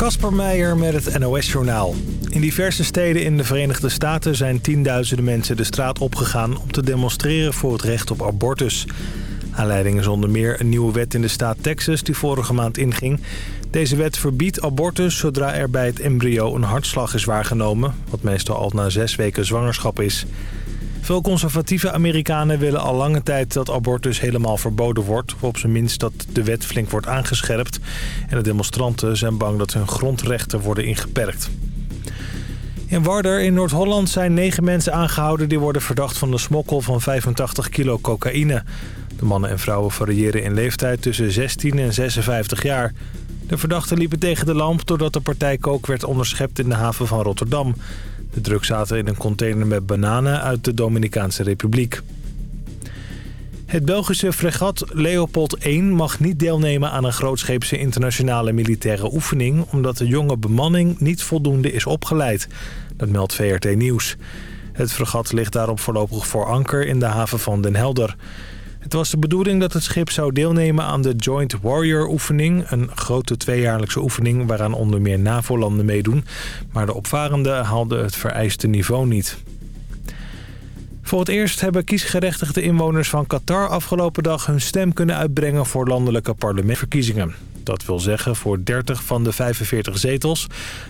Kasper Meijer met het NOS-journaal. In diverse steden in de Verenigde Staten zijn tienduizenden mensen de straat opgegaan... om te demonstreren voor het recht op abortus. Aanleiding is onder meer een nieuwe wet in de staat Texas die vorige maand inging. Deze wet verbiedt abortus zodra er bij het embryo een hartslag is waargenomen... wat meestal al na zes weken zwangerschap is. Veel conservatieve Amerikanen willen al lange tijd dat abortus helemaal verboden wordt. Of op zijn minst dat de wet flink wordt aangescherpt. En de demonstranten zijn bang dat hun grondrechten worden ingeperkt. In Warder in Noord-Holland zijn negen mensen aangehouden... die worden verdacht van de smokkel van 85 kilo cocaïne. De mannen en vrouwen variëren in leeftijd tussen 16 en 56 jaar. De verdachten liepen tegen de lamp doordat de partij kook werd onderschept in de haven van Rotterdam. De drugs zaten in een container met bananen uit de Dominicaanse Republiek. Het Belgische fregat Leopold 1 mag niet deelnemen aan een grootscheepse internationale militaire oefening... omdat de jonge bemanning niet voldoende is opgeleid. Dat meldt VRT Nieuws. Het fregat ligt daarop voorlopig voor anker in de haven van Den Helder. Het was de bedoeling dat het schip zou deelnemen aan de Joint Warrior oefening. Een grote tweejaarlijkse oefening waaraan onder meer NAVO-landen meedoen. Maar de opvarenden haalden het vereiste niveau niet. Voor het eerst hebben kiesgerechtigde inwoners van Qatar afgelopen dag hun stem kunnen uitbrengen voor landelijke parlementverkiezingen. Dat wil zeggen voor 30 van de 45 zetels.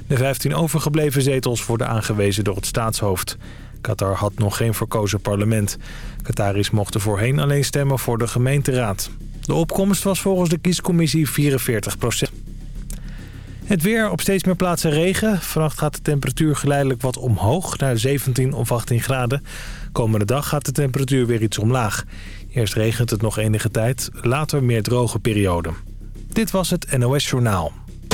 De 15 overgebleven zetels worden aangewezen door het staatshoofd. Qatar had nog geen verkozen parlement. Qataris mochten voorheen alleen stemmen voor de gemeenteraad. De opkomst was volgens de kiescommissie 44% Het weer op steeds meer plaatsen regen. Vannacht gaat de temperatuur geleidelijk wat omhoog naar 17 of 18 graden. Komende dag gaat de temperatuur weer iets omlaag. Eerst regent het nog enige tijd, later meer droge perioden. Dit was het NOS Journaal.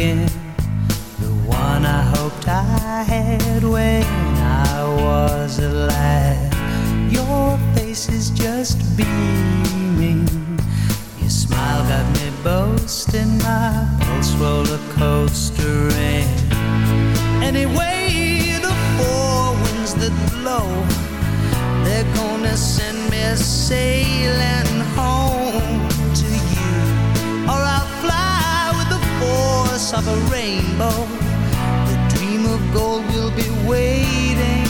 again. The one I hoped I had when I was a lad. Your face is just beaming. Your smile got me boasting. My pulse roller coaster ran. Anyway, the four winds that blow, they're gonna send me sailing home. Of a rainbow. The dream of gold will be waiting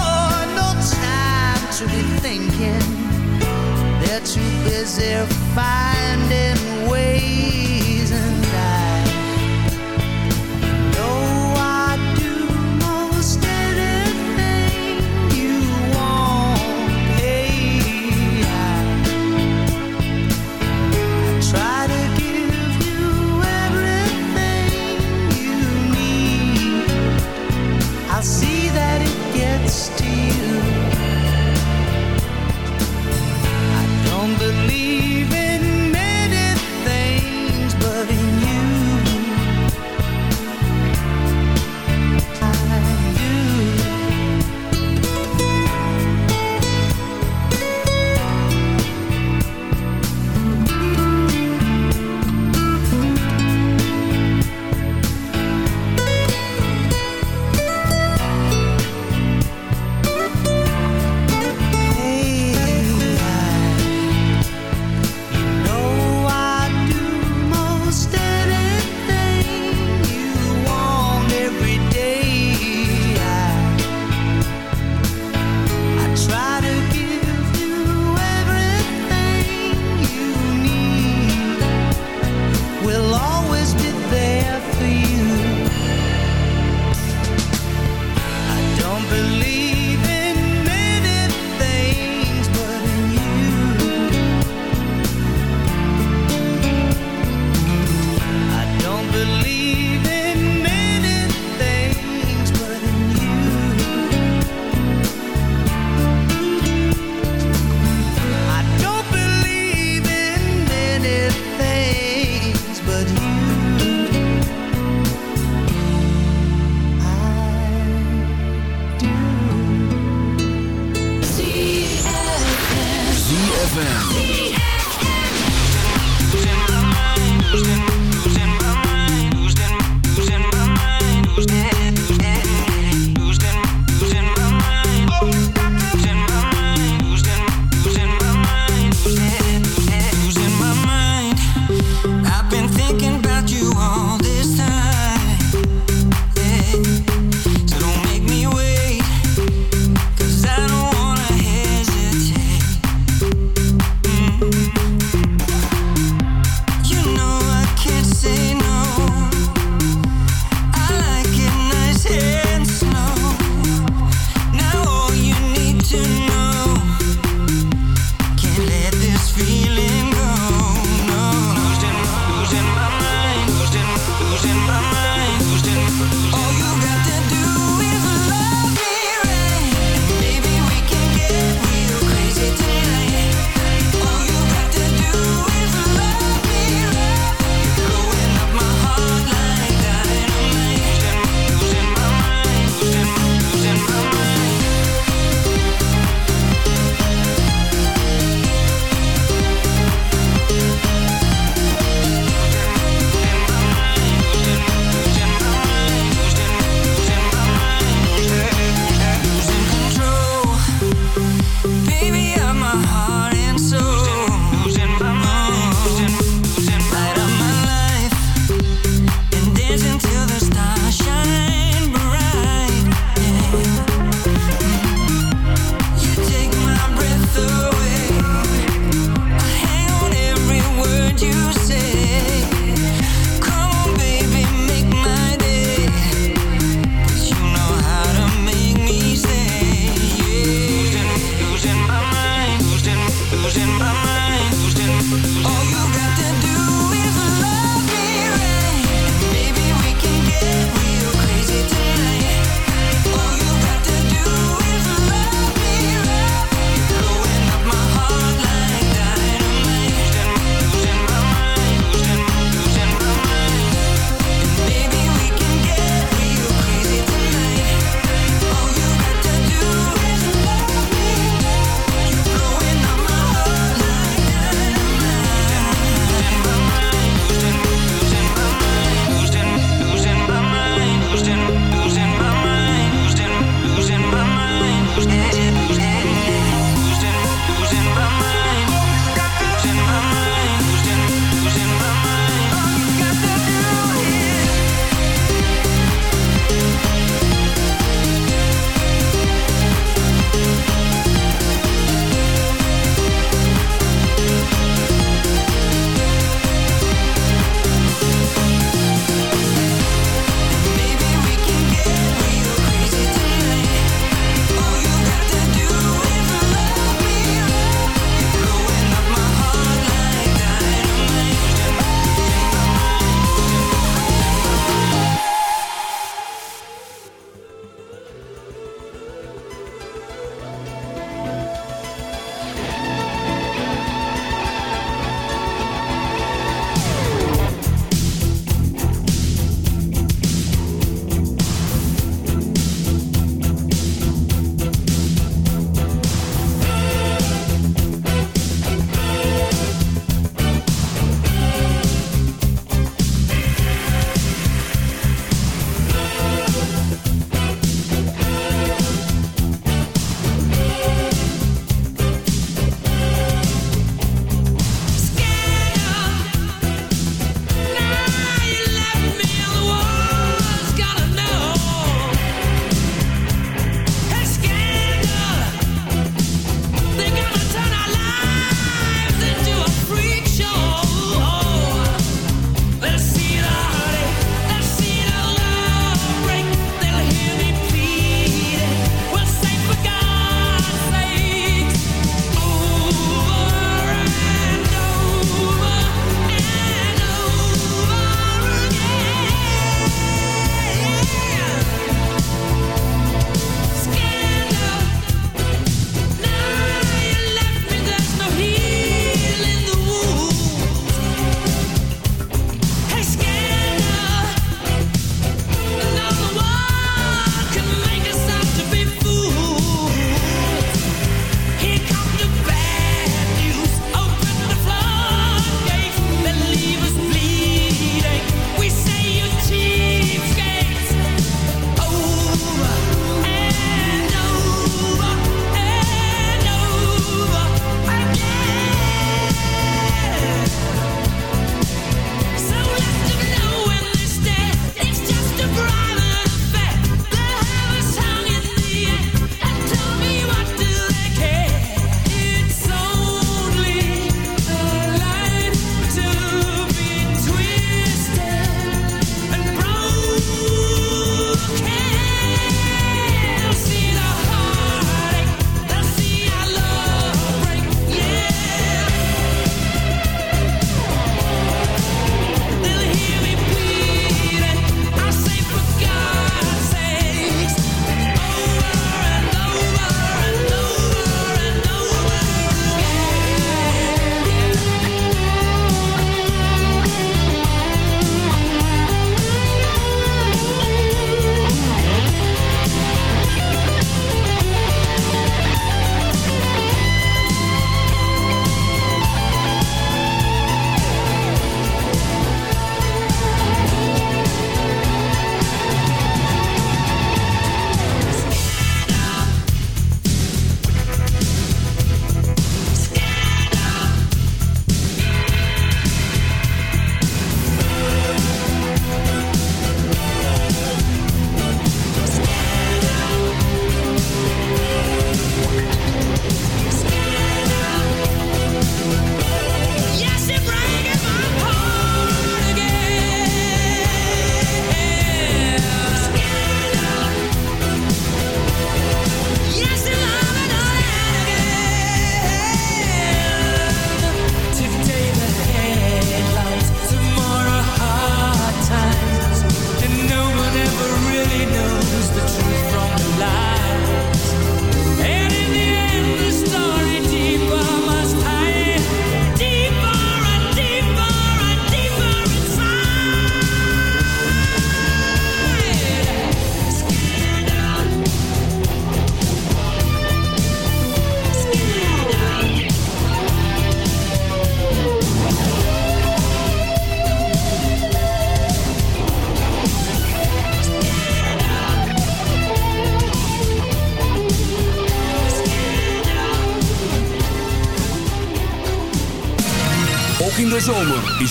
to be thinking. They're too busy finding ways, and I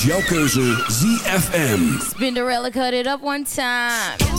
is jouw keuze ZFM. Spinderella cut it up one time.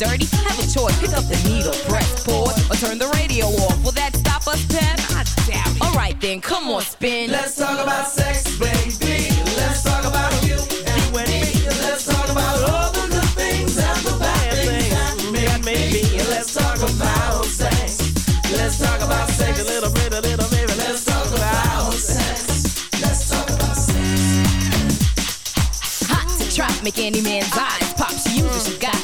Dirty have a choice. Pick up the needle, press pause, or turn the radio off. Will that stop us, Pep? I doubt it. Alright then, come on, spin. Let's talk about sex, baby. Let's talk about you and me. Let's talk about all the good things and the bad things that may be. Let's talk about sex. Let's talk about sex. A little bit, a little baby. Let's talk about sex. Let's talk about sex. Hot to trap, make any man's eyes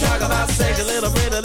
Talk about sex. A little bit,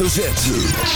hoofdletter.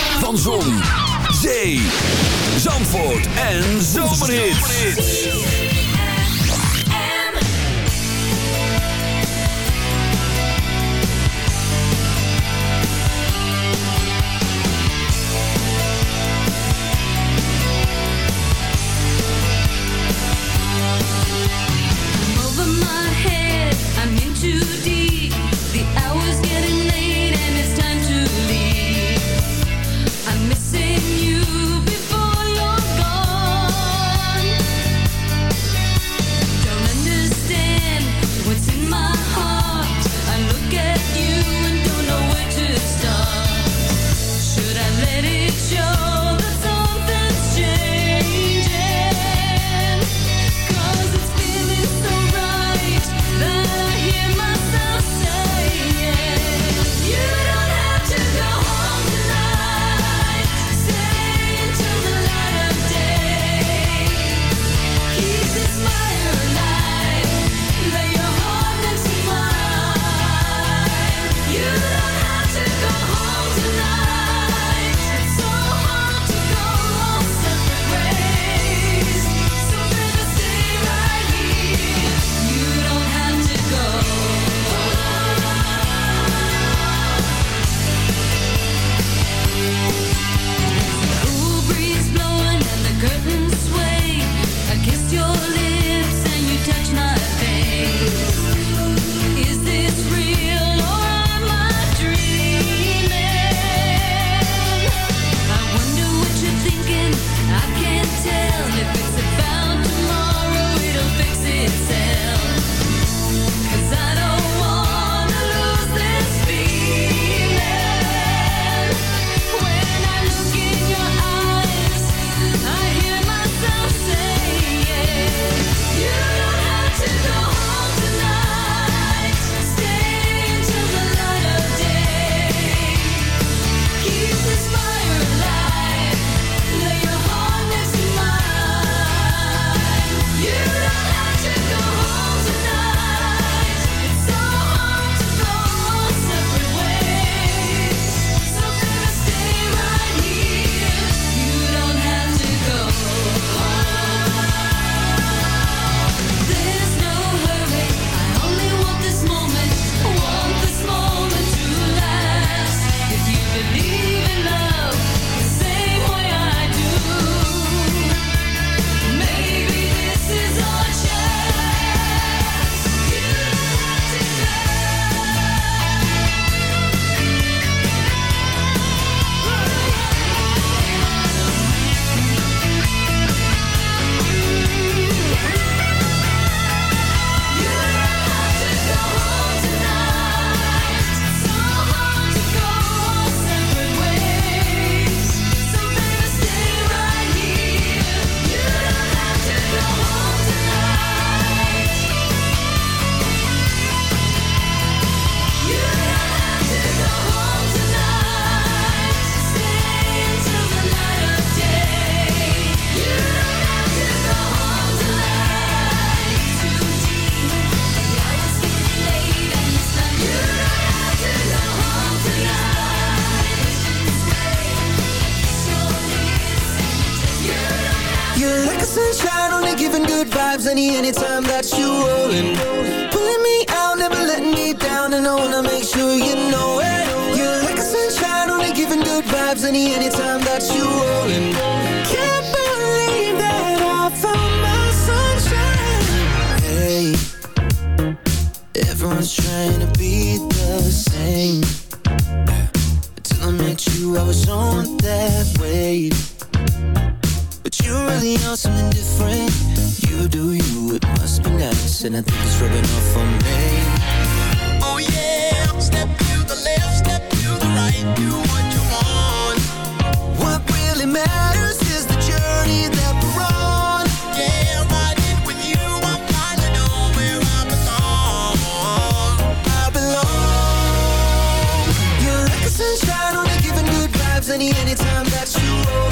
Sunshine, only giving good vibes any anytime that you roll.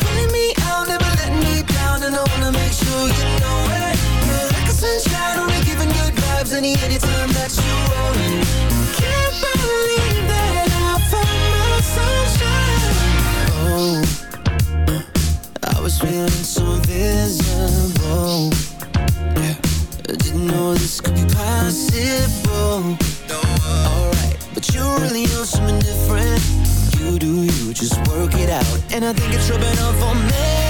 Pulling me out, never letting me down, and I wanna make sure you know it. You're like a sunshine, only giving good vibes any anytime that you roll. Can't believe that I found my sunshine. Oh, I was feeling so invisible. Yeah, I didn't know this could be possible. You really know something different. You do you, just work it out. And I think it's rubbing off on me.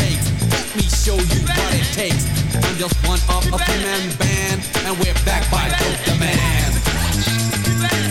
Let me show you what it takes. I'm just one of a three-man band, and we're back by Dope Demand. Don't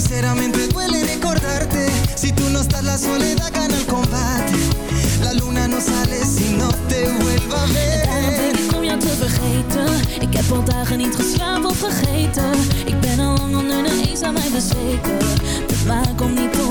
Sinceramente duele recordarte. Si tú no estás la soledad gana el combate. La luna no sale si no te vuelva a ver. Ik om jou te vergeten. Ik heb al dagen niet geslapen of vergeten. Ik ben al lang onder de eens aan mij bezweken. De maan komt niet op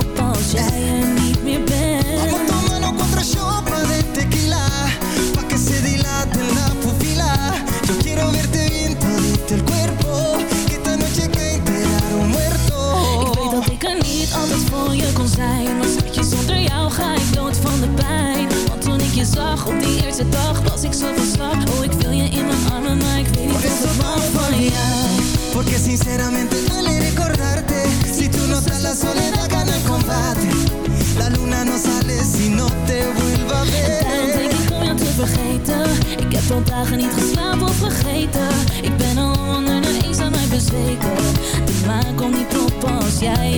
eerste dag Was ik zo van slag Oh, ik wil je in mijn armen Maar ik weet niet eso ik mag van jou. Porque sinceramente duele recordarte. Si tú no estás la soledad gana el combate. La luna no sale si no te vuelva a Daarom denk ver ik om jou te vergeten. Ik heb al dagen niet geslapen of vergeten. Ik ben al onder de eens aan mij bezweken. De maan komt niet op als jij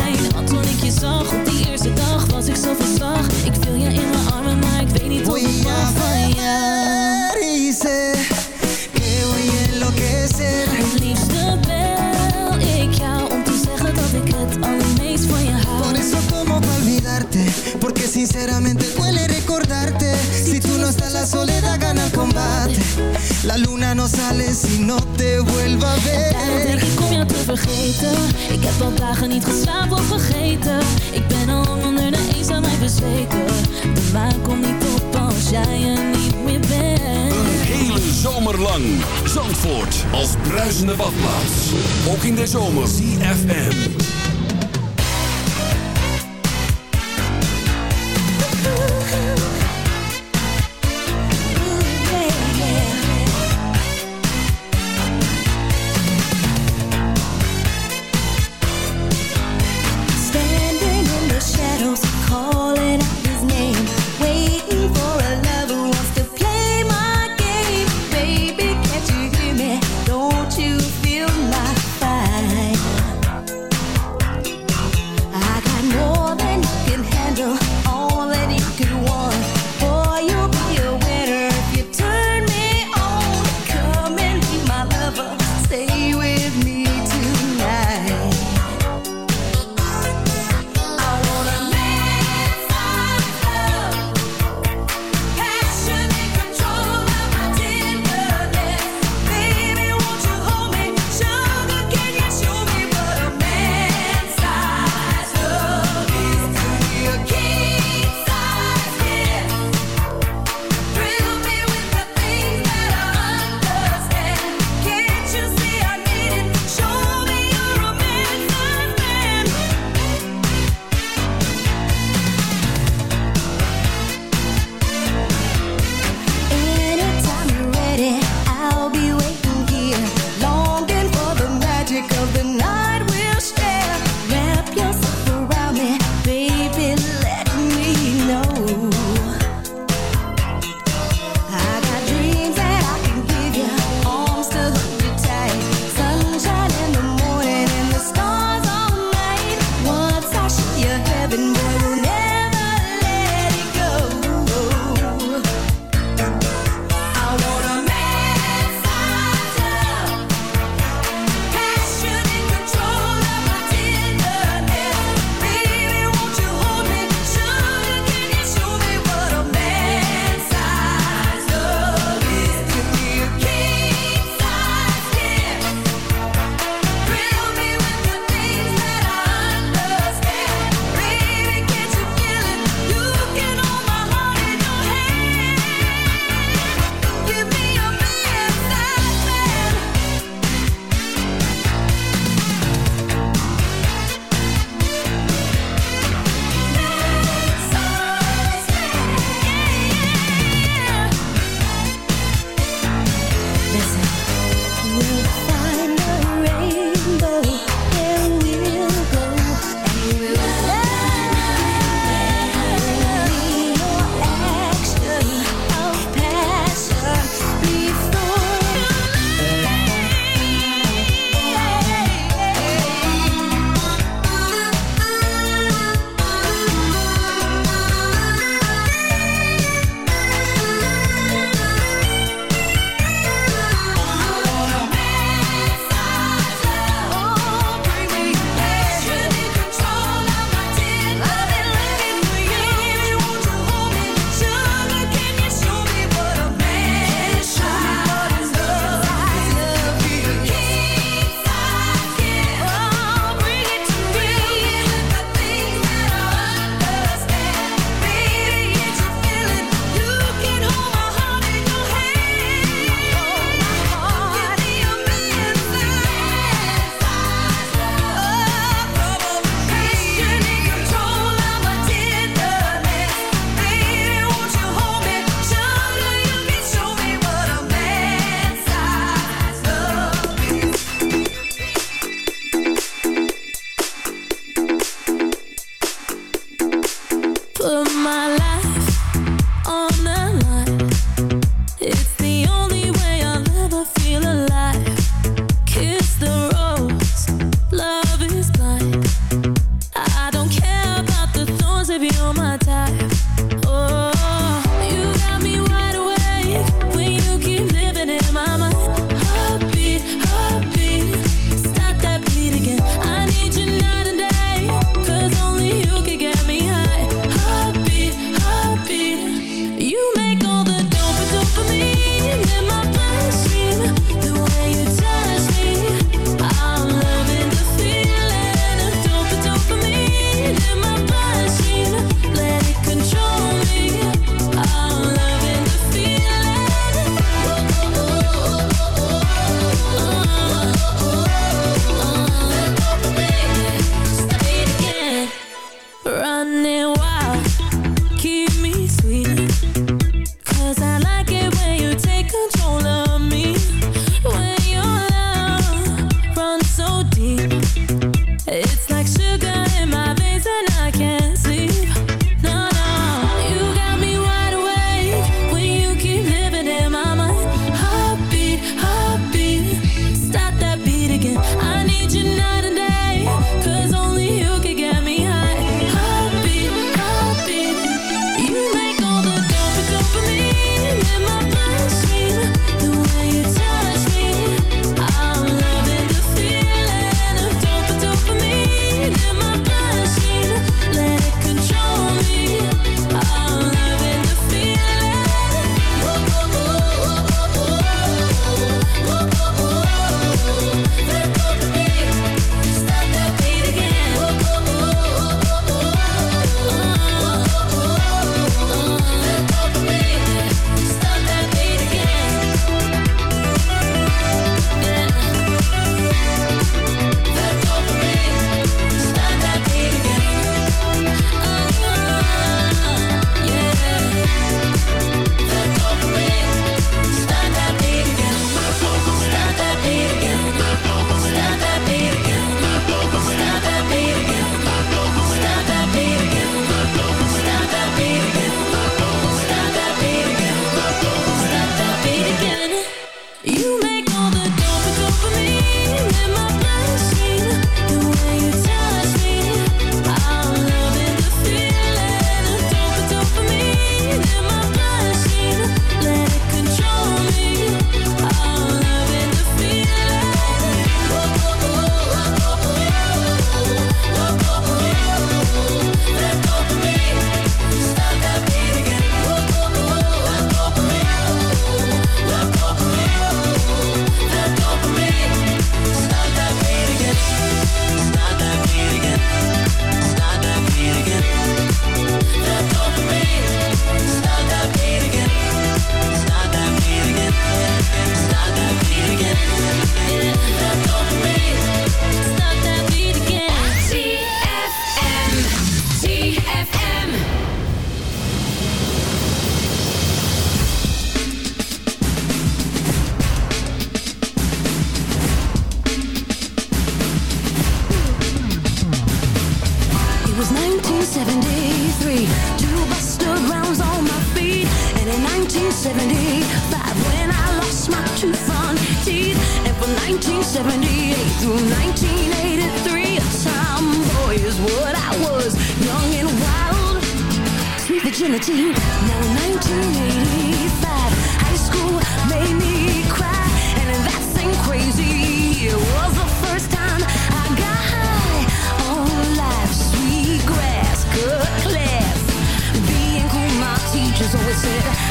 zag. Op die eerste dag Was ik zo van slag Ik viel je in mijn armen, maar ik weet niet wat ik mag. van y sé Que voy a enloquecer Het liefste bel ik jou Om te zeggen dat ik het allermeest van je Por hou eso tomo pa olvidarte Porque sinceramente duele Estás la soledad gana el combate La luna no sale si no te vuelva a Daarom denk ver ik om jou te vergeten Ik heb al dagen niet geslapen of vergeten Ik ben al onder de eens aan mij bezweken De maan komt niet op als jij er niet meer bent Een hele zomer lang. Zandvoort als bruisende badplaats. Ook in de zomer. CFM. put my life. 1973. Two Buster Browns on my feet. And in 1975, when I lost my two front teeth. And from 1978 through 1983, a tomboy is what I was. Young and wild, sweet virginity. Now 1985, high school made me cry. And that thing crazy. It was is